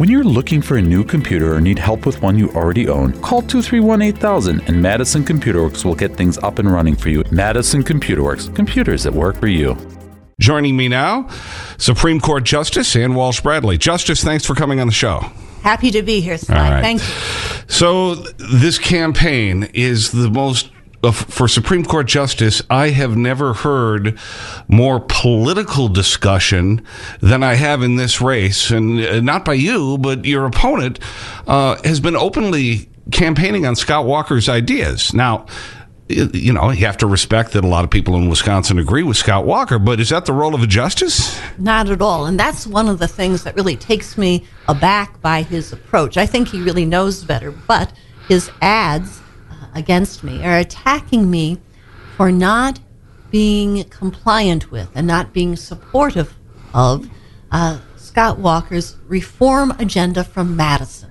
When you're looking for a new computer or need help with one you already own, call 231 8000 and Madison Computer Works will get things up and running for you. Madison Computer Works, computers that work for you. Joining me now, Supreme Court Justice Ann Walsh Bradley. Justice, thanks for coming on the show. Happy to be here, Sly. right. Thank you. So, this campaign is the most, for Supreme Court Justice, I have never heard more political discussion than I have in this race. And uh, not by you, but your opponent uh, has been openly campaigning on Scott Walker's ideas. Now, you know, you have to respect that a lot of people in Wisconsin agree with Scott Walker, but is that the role of a justice? Not at all. And that's one of the things that really takes me aback by his approach. I think he really knows better, but his ads against me or attacking me for not being compliant with and not being supportive of uh, Scott Walker's reform agenda from Madison.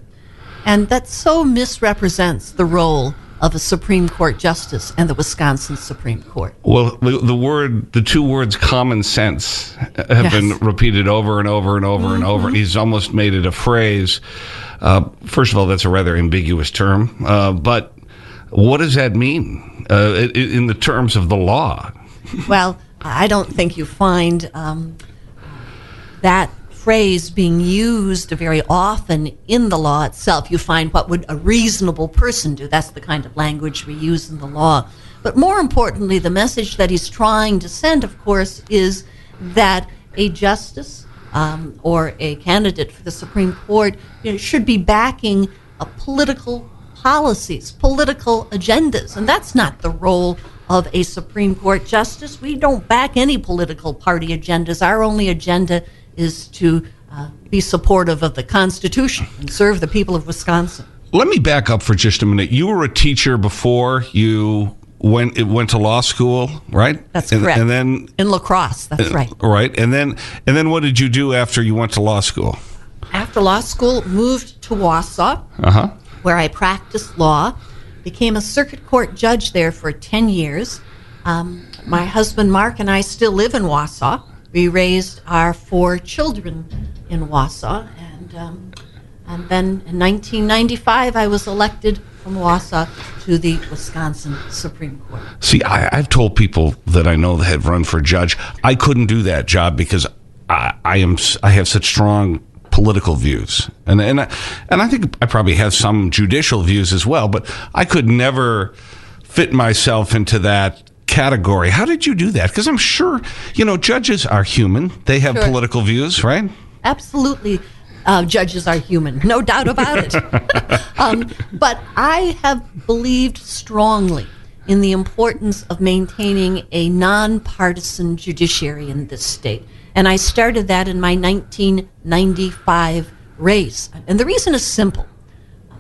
And that so misrepresents the role of a Supreme Court justice and the Wisconsin Supreme Court. Well, the, the word, the two words common sense have Yes. been repeated over and over and over and over. And He's almost made it a phrase. Uh, first of all, that's a rather ambiguous term. Uh, but what does that mean uh, in the terms of the law? Well, I don't think you find um, that phrase being used very often in the law itself. You find what would a reasonable person do. That's the kind of language we use in the law. But more importantly, the message that he's trying to send, of course, is that a justice um, or a candidate for the Supreme Court you know, should be backing a political policies, political agendas. And that's not the role of a Supreme Court justice. We don't back any political party agendas. Our only agenda is to uh, be supportive of the Constitution and serve the people of Wisconsin. Let me back up for just a minute. You were a teacher before you went went to law school, right? That's and, correct. And then In La Crosse, that's right. right, and then and then what did you do after you went to law school? After law school, moved to Wausau, Uh huh. Where I practiced law. Became a circuit court judge there for 10 years. Um, my husband Mark and I still live in Wausau. We raised our four children in Wausau. And, um, and then in 1995, I was elected from Wausau to the Wisconsin Supreme Court. See, I, I've told people that I know that have run for judge, I couldn't do that job because I, I am I have such strong political views, and and I, and I think I probably have some judicial views as well, but I could never fit myself into that category. How did you do that? Because I'm sure you know judges are human; they have Sure. political views, right? absolutely uh, judges are human, no doubt about it. um, but I have believed strongly in the importance of maintaining a nonpartisan judiciary in this state. And I started that in my 1995 race. And the reason is simple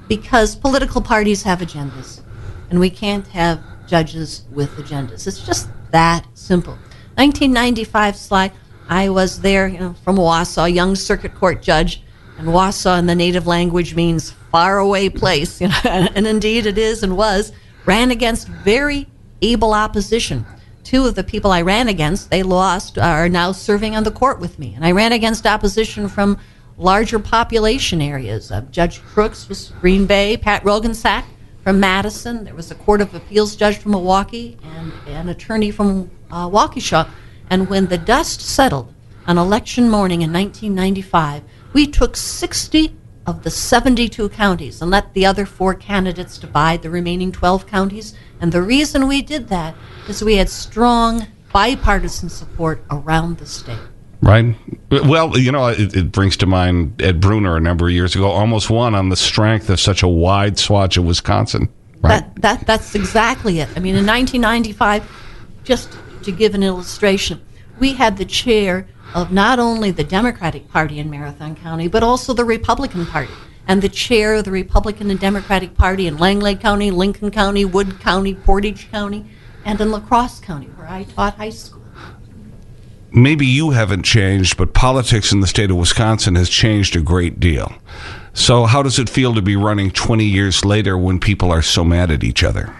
because political parties have agendas, and we can't have judges with agendas. It's just that simple. 1995 Sly, I was there you know, from Wausau, young circuit court judge, and Wausau in the native language means faraway place, you know, and indeed it is and was. Ran against very able opposition. Two of the people I ran against, they lost, are now serving on the court with me. And I ran against opposition from larger population areas. Uh, Judge Crooks was Green Bay, Pat Roggensack from Madison. There was a Court of Appeals judge from Milwaukee and an attorney from uh, Waukesha. And when the dust settled on election morning in 1995, we took 60 of the 72 counties and let the other four candidates divide the remaining 12 counties. And the reason we did that is we had strong bipartisan support around the state. Right. Well, you know, it, it brings to mind Ed Bruner a number of years ago, almost won on the strength of such a wide swatch of Wisconsin. Right. That, that, that's exactly it. I mean, in 1995, just to give an illustration, we had the chair of not only the Democratic Party in Marathon County, but also the Republican Party. And the chair of the Republican and Democratic Party in Langlade County, Lincoln County, Wood County, Portage County, and in La Crosse County, where I taught high school. Maybe you haven't changed, but politics in the state of Wisconsin has changed a great deal. So, how does it feel to be running 20 years later when people are so mad at each other?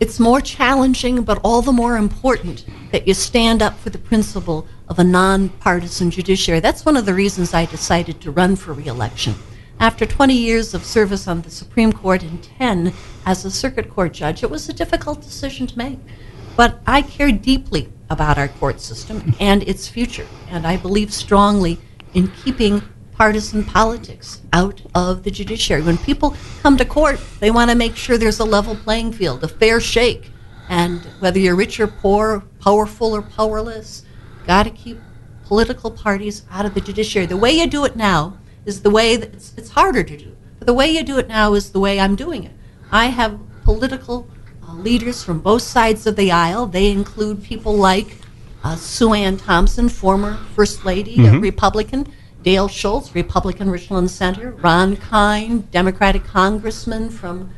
It's more challenging, but all the more important that you stand up for the principle of a nonpartisan judiciary. That's one of the reasons I decided to run for reelection. After 20 years of service on the Supreme Court and 10 as a circuit court judge, it was a difficult decision to make. But I care deeply about our court system and its future, and I believe strongly in keeping partisan politics out of the judiciary. When people come to court, they want to make sure there's a level playing field, a fair shake. And whether you're rich or poor, powerful or powerless, got to keep political parties out of the judiciary. The way you do it now is the way that it's, it's harder to do. But the way you do it now is the way I'm doing it. I have political uh, leaders from both sides of the aisle. They include people like uh, Sue Ann Thompson, former First Lady, a Republican, Dale Schultz, Republican Richland Center, Ron Kind, Democratic Congressman from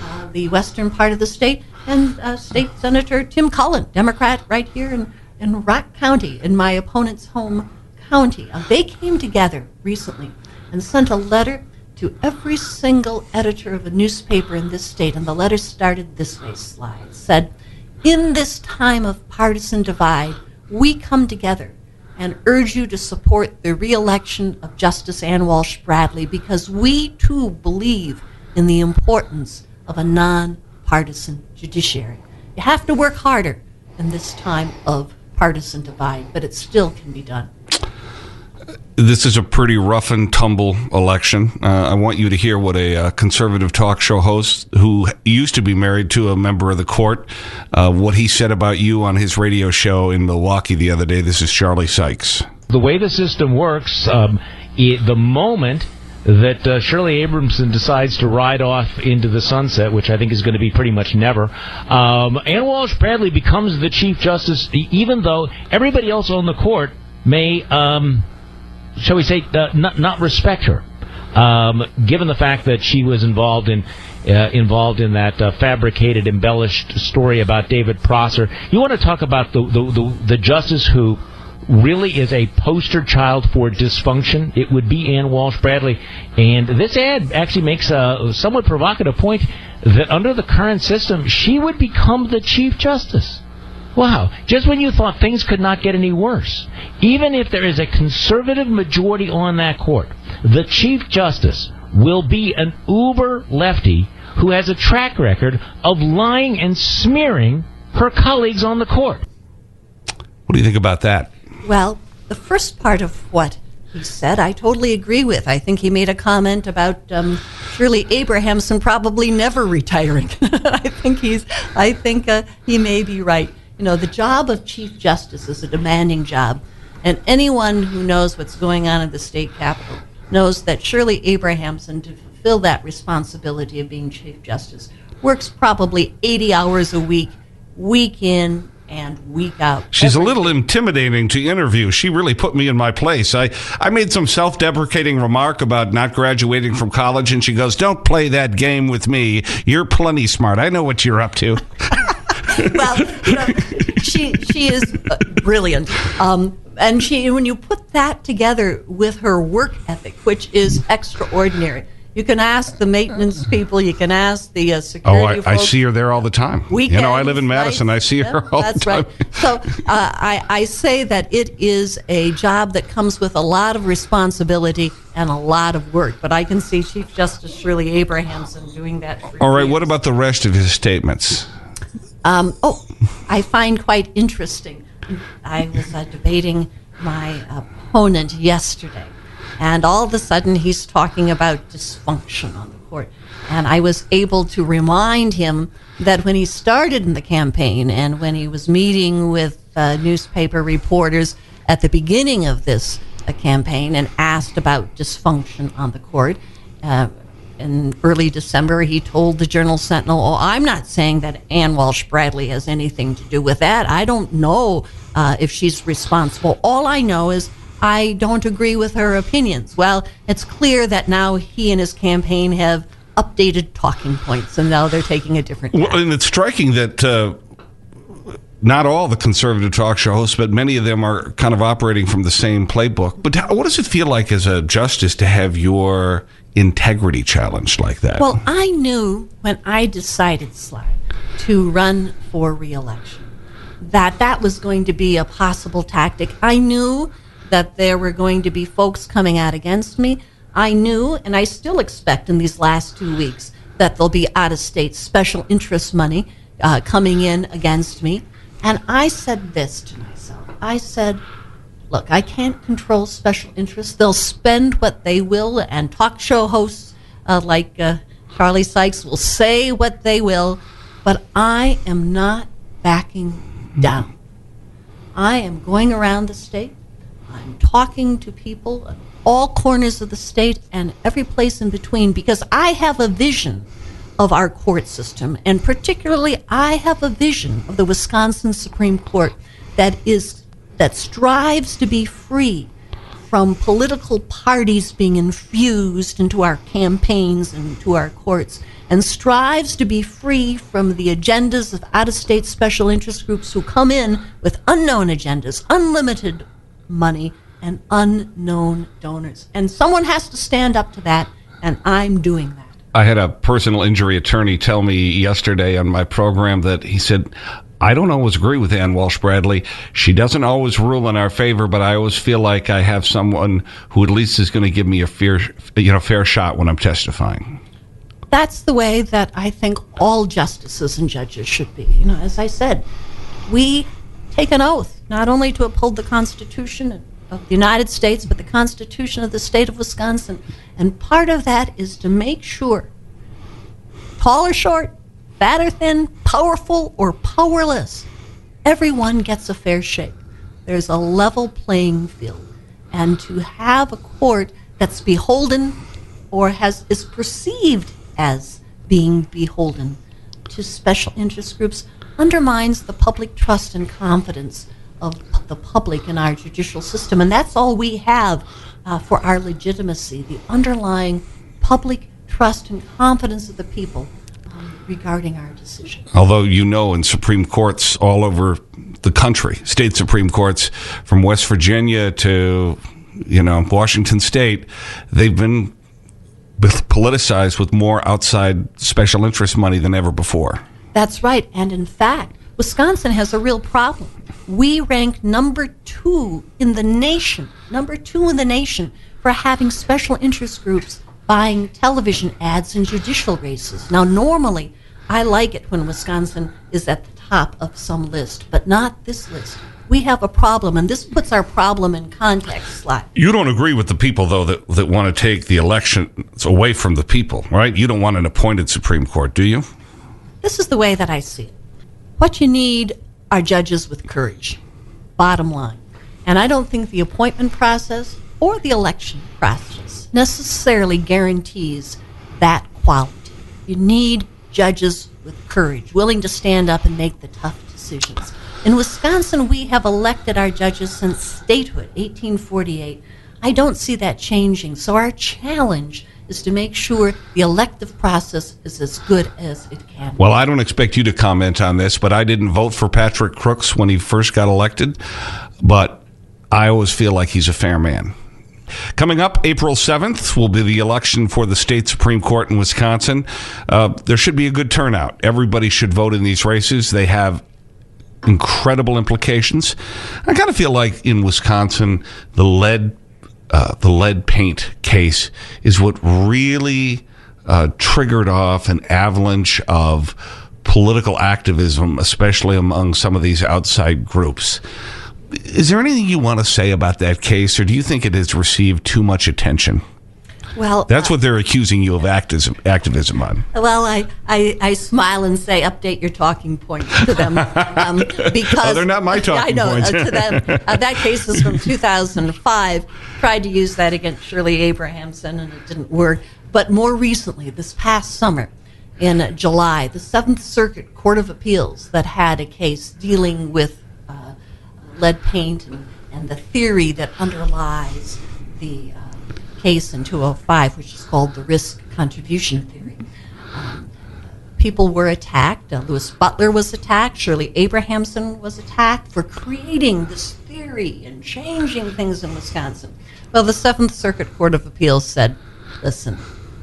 uh, the western part of the state, and uh, State Senator Tim Cullen, Democrat, right here in, in Rock County, in my opponent's home county. Uh, they came together recently and sent a letter to every single editor of a newspaper in this state, and the letter started this way Sly. Said, In this time of partisan divide, we come together and urge you to support the reelection of Justice Ann Walsh Bradley because we too believe in the importance of a nonpartisan judiciary. You have to work harder in this time of partisan divide, but it still can be done. This is a pretty rough and tumble election. Uh, I want you to hear what a uh, conservative talk show host who used to be married to a member of the court, uh, what he said about you on his radio show in Milwaukee the other day. This is Charlie Sykes. The way the system works, um, it, the moment that uh, Shirley Abrahamson decides to ride off into the sunset, which I think is going to be pretty much never, um, Ann Walsh Bradley becomes the Chief Justice, even though everybody else on the court may, um, shall we say, uh, not, not respect her. Um, given the fact that she was involved in uh, involved in that uh, fabricated, embellished story about David Prosser, you want to talk about the the, the, the justice who really is a poster child for dysfunction, it would be Ann Walsh Bradley. And this ad actually makes a somewhat provocative point that under the current system, she would become the Chief Justice. Wow. Just when you thought things could not get any worse, even if there is a conservative majority on that court, the Chief Justice will be an uber lefty who has a track record of lying and smearing her colleagues on the court. What do you think about that? Well, the first part of what he said, I totally agree with. I think he made a comment about um, Shirley Abrahamson probably never retiring. I think he's. I think uh, he may be right. You know, the job of Chief Justice is a demanding job, and anyone who knows what's going on in the state capitol knows that Shirley Abrahamson, to fulfill that responsibility of being Chief Justice, works probably 80 hours a week, week in and week out. She's a little intimidating to interview. She really put me in my place. I, I made some self deprecating remark about not graduating from college, and she goes, Don't play that game with me. You're plenty smart. I know what you're up to. well, you know, she she is uh, brilliant. Um, and she, when you put that together with her work ethic, which is extraordinary, you can ask the maintenance people, you can ask the uh, Oh, security I, I folks. see her there all the time. We, you know, I live in Weekends, Madison. I see her Yep, all that's the time. right. So uh, I, I say that it is a job that comes with a lot of responsibility and a lot of work. But I can see Chief Justice Shirley Abrahamson doing that. For All right, years. what about the rest of his statements? Um, oh, I find quite interesting. I was uh, debating my opponent yesterday, and all of a sudden he's talking about dysfunction on the court. And I was able to remind him that when he started in the campaign and when he was meeting with uh, newspaper reporters at the beginning of this uh, campaign and asked about dysfunction on the court, uh, in early December, he told the Journal Sentinel, "Oh, I'm not saying that Ann Walsh Bradley has anything to do with that. I don't know uh, if she's responsible. All I know is I don't agree with her opinions." Well, it's clear that now he and his campaign have updated talking points, and now they're taking a different. Well, and it's striking that uh, not all the conservative talk show hosts, but many of them are kind of operating from the same playbook. But what does it feel like as a justice to have your integrity challenged like that? Well, I knew when I decided, Sly, to run for reelection that that was going to be a possible tactic. I knew that there were going to be folks coming out against me. I knew, and I still expect in these last two weeks, that there'll be out of state special interest money uh, coming in against me. And I said this to myself I said, look, I can't control special interests. They'll spend what they will, and talk show hosts uh, like uh, Charlie Sykes will say what they will, but I am not backing down. I am going around the state. I'm talking to people all corners of the state and every place in between because I have a vision of our court system, and particularly, I have a vision of the Wisconsin Supreme Court that is that strives to be free from political parties being infused into our campaigns and to our courts, and strives to be free from the agendas of out of state special interest groups who come in with unknown agendas, unlimited money, and unknown donors. And someone has to stand up to that, and I'm doing that. I had a personal injury attorney tell me yesterday on my program that he said, I don't always agree with Ann Walsh Bradley. She doesn't always rule in our favor, but I always feel like I have someone who at least is going to give me a fair, you know, fair shot when I'm testifying. That's the way that I think all justices and judges should be. You know, as I said, we take an oath not only to uphold the Constitution of the United States, but the Constitution of the state of Wisconsin. And part of that is to make sure, tall or short, fat or thin, powerful or powerless, everyone gets a fair shake. There's a level playing field. And to have a court that's beholden or has is perceived as being beholden to special interest groups undermines the public trust and confidence of the public in our judicial system. And that's all we have uh, for our legitimacy the underlying public trust and confidence of the people um, regarding our decisions. Although you know, in Supreme Courts all over the country, state Supreme Courts from West Virginia to, you know, Washington State, they've been politicized with more outside special interest money than ever before. That's right. And in fact, Wisconsin has a real problem. We rank number two in the nation, number two in the nation for having special interest groups buying television ads in judicial races. Now, normally, I like it when Wisconsin is at the top of some list, but not this list. We have a problem, and this puts our problem in context. Sly. You don't agree with the people, though, that, that want to take the elections away from the people, right? You don't want an appointed Supreme Court, do you? This is the way that I see it. What you need are judges with courage, bottom line. And I don't think the appointment process or the election process necessarily guarantees that quality. You need judges with courage, willing to stand up and make the tough decisions. In Wisconsin, we have elected our judges since statehood, 1848. I don't see that changing. So our challenge is to make sure the elective process is as good as it can. Be. Well, I don't expect you to comment on this, but I didn't vote for Patrick Crooks when he first got elected, but I always feel like he's a fair man. Coming up April 7th will be the election for the state Supreme Court in Wisconsin. Uh, there should be a good turnout. Everybody should vote in these races. They have incredible implications. I kind of feel like in Wisconsin, the lead uh, the lead paint case is what really uh, triggered off an avalanche of political activism, especially among some of these outside groups. Is there anything you want to say about that case, or do you think it has received too much attention? Well, that's uh, what they're accusing you of activism, activism on. Well, I, I, I, smile and say, update your talking points to them um, because oh, they're not my talking I know, points. Uh, to them, uh, that case is from 2005. Tried to use that against Shirley Abrahamson, and it didn't work. But more recently, this past summer, in July, the Seventh Circuit Court of Appeals that had a case dealing with uh, lead paint and, and, the theory that underlies the uh, case in 205, which is called the risk contribution theory. Um, people were attacked. Uh, Louis Butler was attacked. Shirley Abrahamson was attacked for creating this theory and changing things in Wisconsin. Well, the Seventh Circuit Court of Appeals said, listen,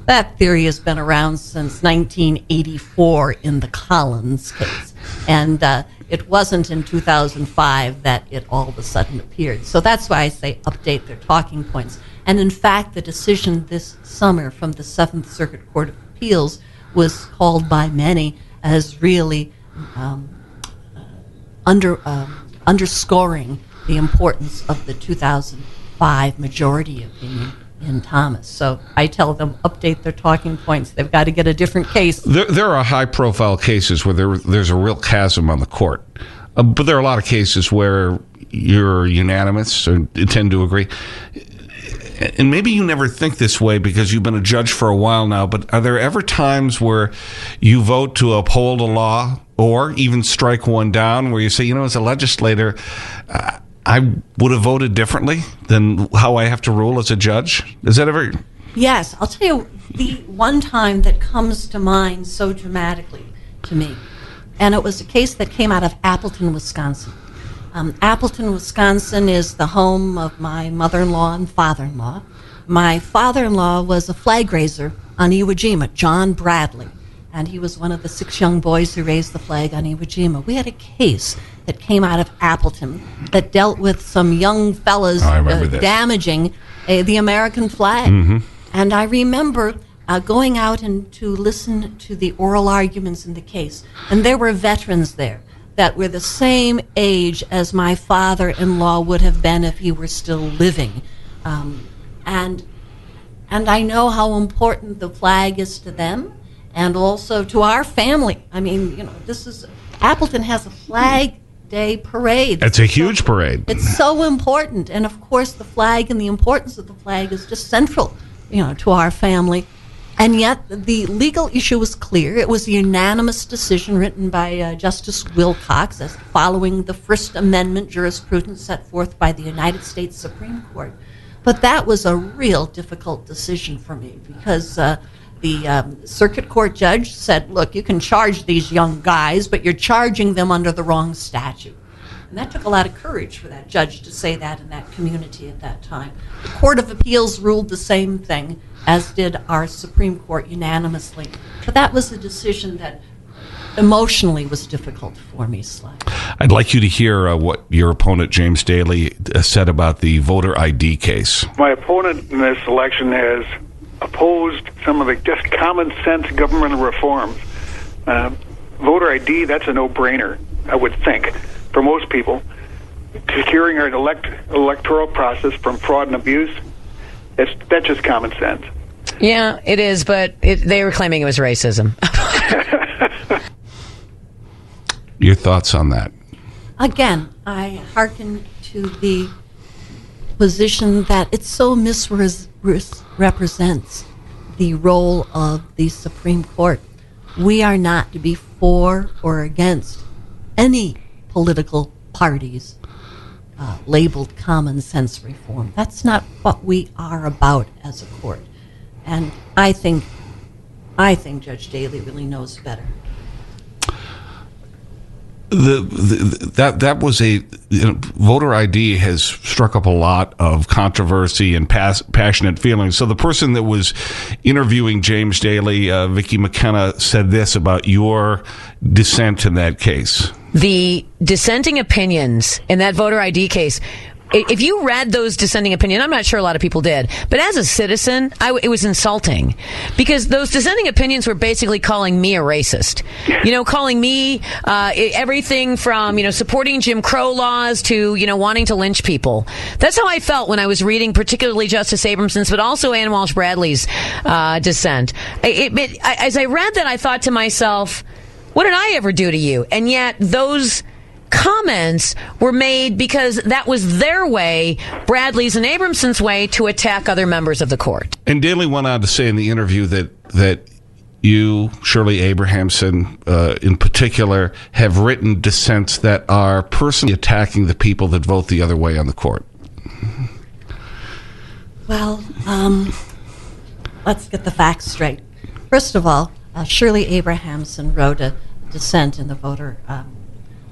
that theory has been around since 1984 in the Collins case. And uh, it wasn't in 2005 that it all of a sudden appeared. So that's why I say update their talking points. And in fact, the decision this summer from the Seventh Circuit Court of Appeals was called by many as really um, under um, underscoring the importance of the 2005 majority opinion in Thomas. So I tell them update their talking points. They've got to get a different case. There, there are high profile cases where there, there's a real chasm on the court. Uh, but there are a lot of cases where you're unanimous or tend to agree. And maybe you never think this way because you've been a judge for a while now, but are there ever times where you vote to uphold a law or even strike one down where you say, you know, as a legislator, I would have voted differently than how I have to rule as a judge? Is that ever? Yes, I'll tell you the one time that comes to mind so dramatically to me, and it was a case that came out of Appleton, Wisconsin. Um, Appleton, Wisconsin is the home of my mother in law and father in law. My father in law was a flag raiser on Iwo Jima, John Bradley, and he was one of the six young boys who raised the flag on Iwo Jima. We had a case that came out of Appleton that dealt with some young fellas Oh, uh, damaging uh, the American flag. And I remember uh, going out and to listen to the oral arguments in the case, and there were veterans there that were the same age as my father-in-law would have been if he were still living, um, and and I know how important the flag is to them and also to our family. I mean, you know, this is Appleton has a flag day parade. It's a huge parade. It's so important, and of course, the flag and the importance of the flag is just central, you know, to our family. And yet, the legal issue was clear. It was a unanimous decision written by uh, Justice Wilcox, as following the First Amendment jurisprudence set forth by the United States Supreme Court. But that was a real difficult decision for me because uh, the um, circuit court judge said, "Look, you can charge these young guys, but you're charging them under the wrong statute." And that took a lot of courage for that judge to say that in that community at that time. The Court of Appeals ruled the same thing, as did our Supreme Court unanimously. But that was a decision that emotionally was difficult for me, Sly. I'd like you to hear uh, what your opponent, James Daley, uh, said about the voter ID case. My opponent in this election has opposed some of the just common sense government reforms. Uh, voter ID, that's a no brainer, I would think, for most people. Securing our elect- electoral process from fraud and abuse, that's, that's just common sense. Yeah, it is, but it, they were claiming it was racism. Your thoughts on that? Again, I hearken to the position that it so misrepresents the role of the Supreme Court. We are not to be for or against any political parties uh, labeled common sense reform. That's not what we are about as a court. And I think, I think Judge Daley really knows better. The, the that that was a you know, voter ID has struck up a lot of controversy and pas- passionate feelings. So the person that was interviewing James Daley, uh, Vicki McKenna, said this about your dissent in that case. The dissenting opinions in that voter ID case if you read those dissenting opinions, I'm not sure a lot of people did, but as a citizen, I it was insulting because those dissenting opinions were basically calling me a racist. You know, calling me uh, everything from you know supporting Jim Crow laws to you know wanting to lynch people. That's how I felt when I was reading, particularly Justice Abrahamson's, but also Ann Walsh Bradley's uh, dissent. It, it, as I read that, I thought to myself. What did I ever do to you? And yet those comments were made because that was their way, Bradley's and Abrahamson's way, to attack other members of the court. And Daley went on to say in the interview that that you, Shirley Abrahamson, uh, in particular, have written dissents that are personally attacking the people that vote the other way on the court. Well, um, let's get the facts straight. First of all, uh, Shirley Abrahamson wrote a dissent in the voter um,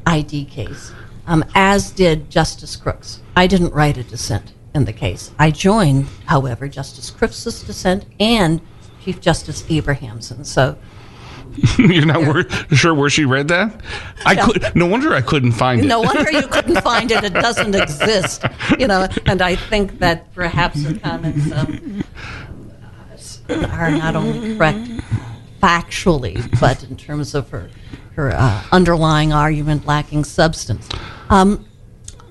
ID case, um, as did Justice Crooks. I didn't write a dissent in the case. I joined, however, Justice Crooks' dissent and Chief Justice Abrahamson. So You're not wor- sure where she read that? I could. No wonder I couldn't find it. No wonder you couldn't find it. It doesn't exist. You know, and I think that perhaps her comments um, are not only correct factually, but in terms of her her uh, underlying argument lacking substance. Um,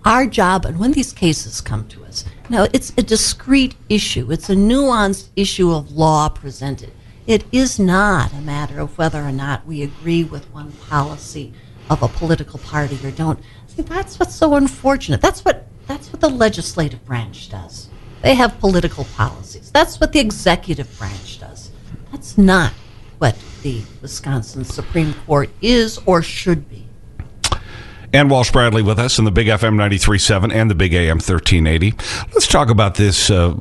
our job, and when these cases come to us, now it's a discrete issue. It's a nuanced issue of law presented. It is not a matter of whether or not we agree with one policy of a political party or don't. See, that's what's so unfortunate. That's what that's what the legislative branch does. They have political policies. That's what the executive branch does. That's not what the Wisconsin Supreme Court is or should be. Ann Walsh Bradley with us in the Big FM 93.7 and the Big AM 1380. Let's talk about this uh,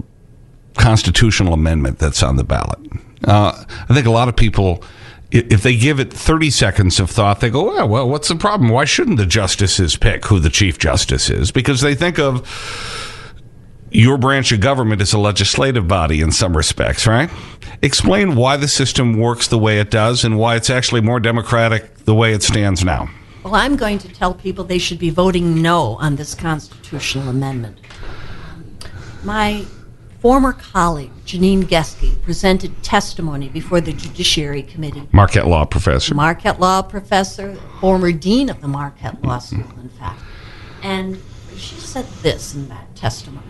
constitutional amendment that's on the ballot. Uh, I think a lot of people, if they give it 30 seconds of thought, they go, well, well, what's the problem? Why shouldn't the justices pick who the chief justice is? Because they think of your branch of government is a legislative body in some respects, right? Explain why the system works the way it does and why it's actually more democratic the way it stands now. Well, I'm going to tell people they should be voting no on this constitutional amendment. My former colleague, Janine Geske, presented testimony before the Judiciary Committee. Marquette Law professor. Marquette Law professor, former dean of the Marquette Law School, in fact. And she said this in that testimony.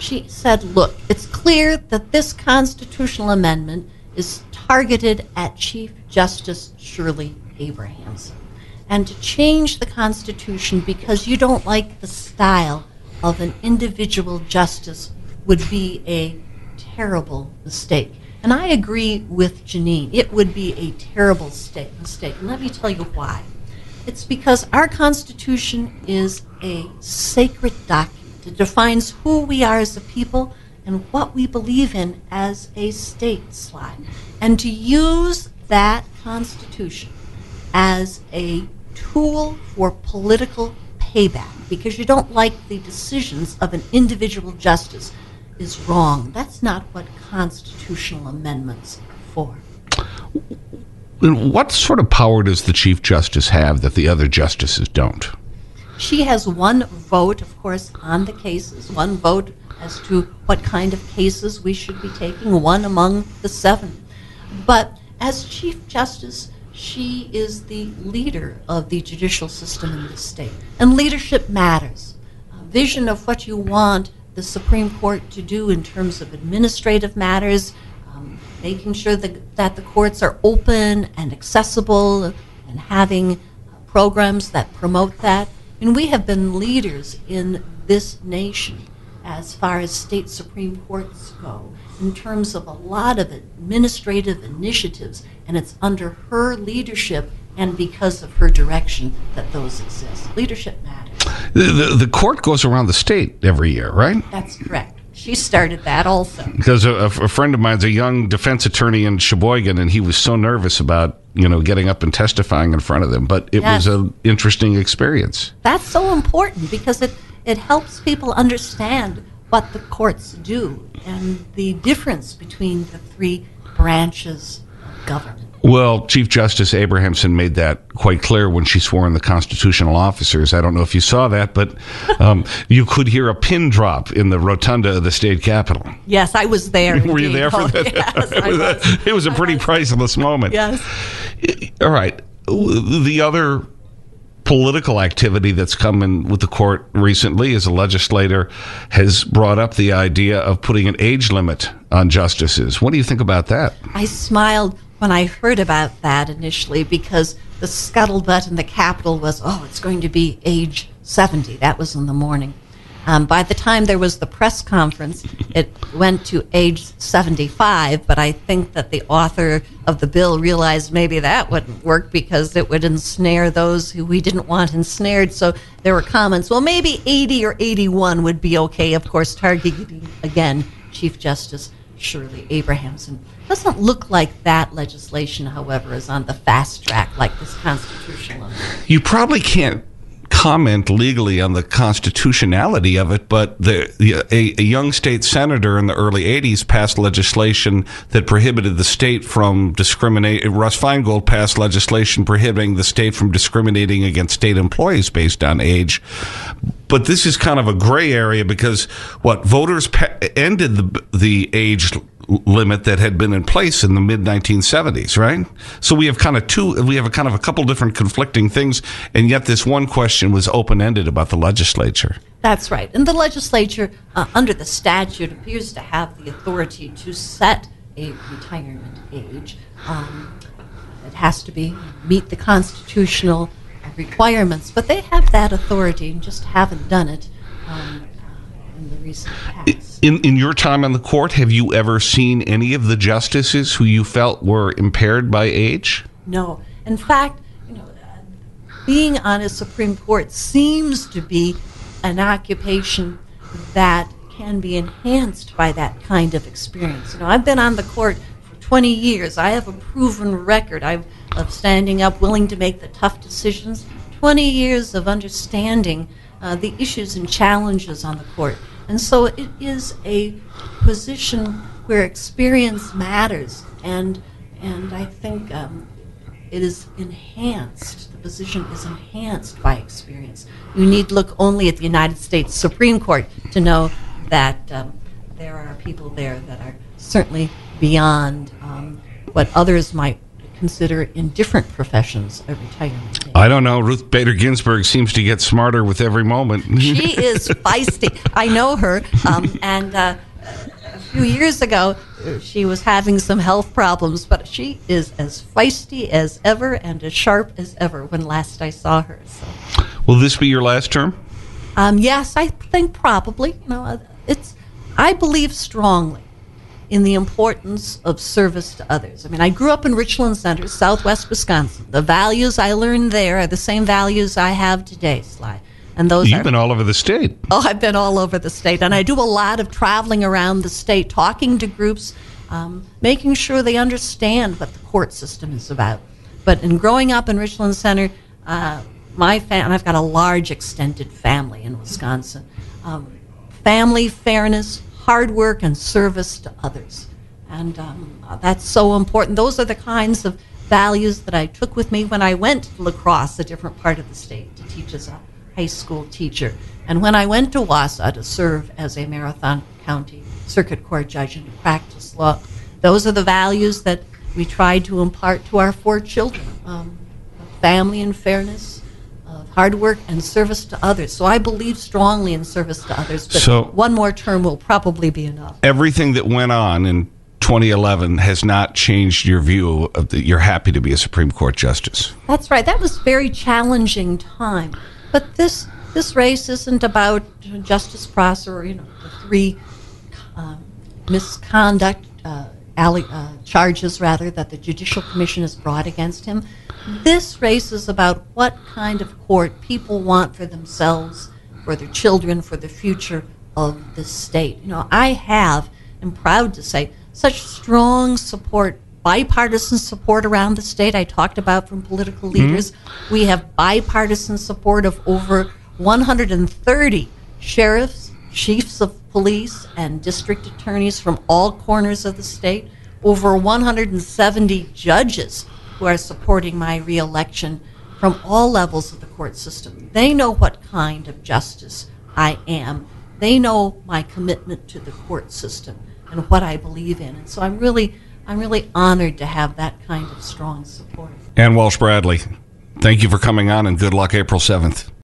She said, look, it's clear that this constitutional amendment is targeted at Chief Justice Shirley Abrahamson and to change the Constitution because you don't like the style of an individual justice would be a terrible mistake. And I agree with Janine. It would be a terrible sta- mistake. And let me tell you why. It's because our Constitution is a sacred document. It defines who we are as a people and what we believe in as a state Sly. And to use that Constitution as a tool for political payback because you don't like the decisions of an individual justice is wrong. That's not what constitutional amendments are for. What sort of power does the Chief Justice have that the other justices don't? She has one vote, of course, on the cases, one vote as to what kind of cases we should be taking, one among the seven. But as Chief Justice, she is the leader of the judicial system in the state. And leadership matters. A vision of what you want the Supreme Court to do in terms of administrative matters, um, making sure that, that the courts are open and accessible, and having uh, programs that promote that. And we have been leaders in this nation as far as state Supreme Courts go in terms of a lot of administrative initiatives, and it's under her leadership and because of her direction that those exist. Leadership matters. The, the, the court goes around the state every year, right? That's correct. She started that also. Because a, a friend of mine's a young defense attorney in Sheboygan, and he was so nervous about you know getting up and testifying in front of them. But it Yes. was an interesting experience. That's so important because it, it helps people understand what the courts do and the difference between the three branches of government. Well, Chief Justice Abrahamson made that quite clear when she swore in the constitutional officers. I don't know if you saw that, but um, you could hear a pin drop in the rotunda of the state capitol. Yes, I was there. Were you there for that? Yes, I was. it was a pretty priceless moment. Yes. All right. The other political activity that's come in with the court recently is a legislator has brought up the idea of putting an age limit on justices. What do you think about that? I smiled when I heard about that initially because the scuttlebutt in the Capitol was, oh, it's going to be age 70. That was in the morning. Um, by the time there was the press conference, it went to age 75, but I think that the author of the bill realized maybe that wouldn't work because it would ensnare those who we didn't want ensnared. So there were comments, well, maybe 80 or 81 would be okay. Of course, targeting again Chief Justice Shirley Abrahamson. Doesn't look like that legislation, however, is on the fast track like this constitutional. You probably can't comment legally on the constitutionality of it, but the, a, a young state senator in the early '80s passed legislation that prohibited the state from discriminating. Russ Feingold passed legislation prohibiting the state from discriminating against state employees based on age. But this is kind of a gray area because what voters pa- ended the the age limit that had been in place in the mid 1970s, right? So we have kind of two, we have a kind of a couple different conflicting things, and yet this one question was open ended about the legislature. That's right. And the legislature, uh, under the statute, appears to have the authority to set a retirement age. Um, it has to be meet the constitutional requirements, but they have that authority and just haven't done it um, in the recent past. In, in your time on the court, have you ever seen any of the justices who you felt were impaired by age? No. In fact, you know, being on a Supreme Court seems to be an occupation that can be enhanced by that kind of experience. You know, I've been on the court for 20 years. I have a proven record I've, of standing up, willing to make the tough decisions. 20 years of understanding uh, the issues and challenges on the court. And so it is a position where experience matters, and and I think um, it is enhanced. The position is enhanced by experience. You need look only at the United States Supreme Court to know that um, there are people there that are certainly beyond um, what others might consider in different professions a retirement. age. I don't know. Ruth Bader Ginsburg seems to get smarter with every moment. she is feisty. I know her, um, and uh, a few years ago she was having some health problems, but she is as feisty as ever and as sharp as ever when last I saw her. So, Will this be your last term? um, yes, I think probably. You know, uh, it's. I believe strongly in the importance of service to others. I mean, I grew up in Richland Center, Southwest Wisconsin. The values I learned there are the same values I have today, Sly. And those You've are been all over the state. Oh, I've been all over the state, and I do a lot of traveling around the state, talking to groups, um, making sure they understand what the court system is about. But in growing up in Richland Center, uh, my fam- I've got a large extended family in Wisconsin. Um, family, fairness, hard work, and service to others, and um, that's so important. Those are the kinds of values that I took with me when I went to La Crosse, a different part of the state, to teach as a high school teacher. And when I went to Wausau to serve as a Marathon County Circuit Court judge and to practice law, those are the values that we tried to impart to our four children um, family and fairness, hard work and service to others. So I believe strongly in service to others, but So- one more term will probably be enough. Everything that went on in 2011 has not changed your view of that you're happy to be a Supreme Court justice. That's right. That was a very challenging time. But this this race isn't about Justice Prosser or you know the three um, misconduct uh, alle- uh, charges rather that the Judicial Commission has brought against him. This race is about what kind of court people want for themselves, for their children, for the future of the state. You know, I have, am proud to say, such strong support, bipartisan support around the state. I talked about from political mm-hmm. leaders. We have bipartisan support of over 130 sheriffs, chiefs of police, and district attorneys from all corners of the state. Over 170 judges who are supporting my reelection from all levels of the court system. They know what kind of justice I am. They know my commitment to the court system and what I believe in. And so I'm really I'm really honored to have that kind of strong support. Ann Walsh Bradley, thank you for coming on and good luck April 7th.